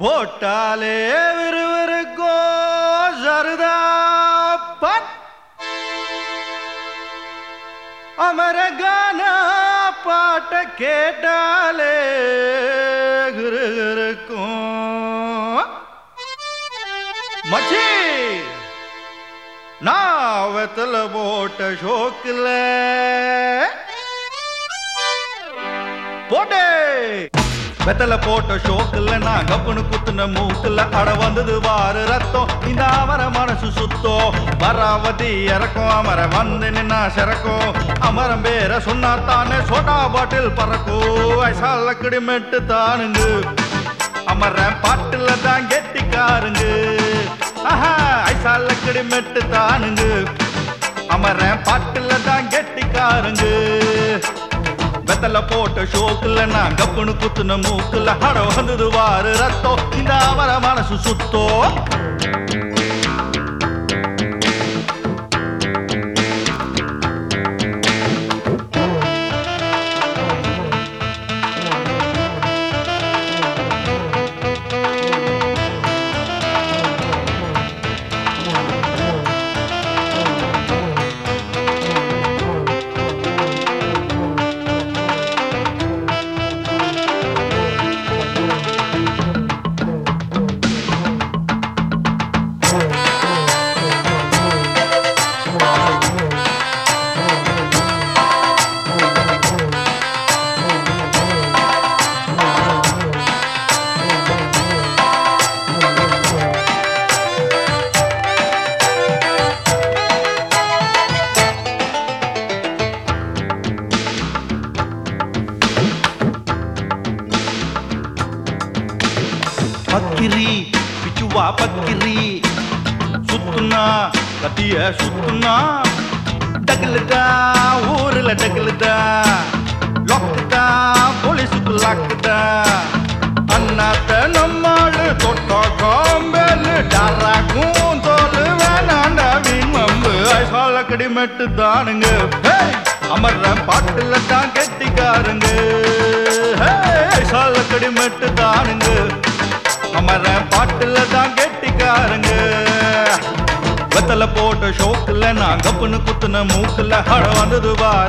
போட்டாலே விறுவிறுக்கோ சருதாப்பன் அமரகான பாட்ட கேட்டாலே குருக்கும் மச்சி நாவத்தில் போட்ட ஷோக்கில் போட்டே வெத்தல போட்ட ஷோக்குல நான் கப்புனு குத்துன மூக்குல அட வந்தது வாரு ரத்தம். இந்த அவர மனசு சுத்தோ வராவதி இறக்கும் அமர வந்து நின்னா சிறக்கும். அமரம் பேர சொன்னா தானே சோடா பாட்டில் பறக்கும். ஐசால கிடிமெட்டு தானுங்க. அமர பாட்டுல தான் கெட்டிக்காருங்க. ஆஹா ஐசால கிடிமெட்டு தானுங்க. அமர பாட்டுல தான் கெட்டிக்காருங்க. பக்கத்துல போட்ட ஷோக்குல நான் கப்புனு குத்துன மூக்குல ஹட வந்தது வாரு ரத்தம் இந்த அவர மனசு சுத்தோ. பக்கிரி பிச்சுவா பக்கிரி. சுத்துனா கத்திய சுத்துனா டகுலுதா ஊர்ல டகுலுதா லொக்குதா போலீஸுக்கு லாக்குதா அண்ணாத்த நம்மாள் தொட்டா காம்பேல் டாரா கூந்தோல் வேணாண்டா வீண் ஐசால கடிமெட்டு தானுங்க. அமர்ற பாட்டுல தான் கெட்டிக்காருங்க. ஐசால கடிமெட்டு தானுங்க. அமர பாட்டுல தான் கெட்டிக்காரங்க. வெத்தல போட்ட ஷோக்குல நான் கப்புன்னு குத்துன மூக்குல ஹட வந்தது வா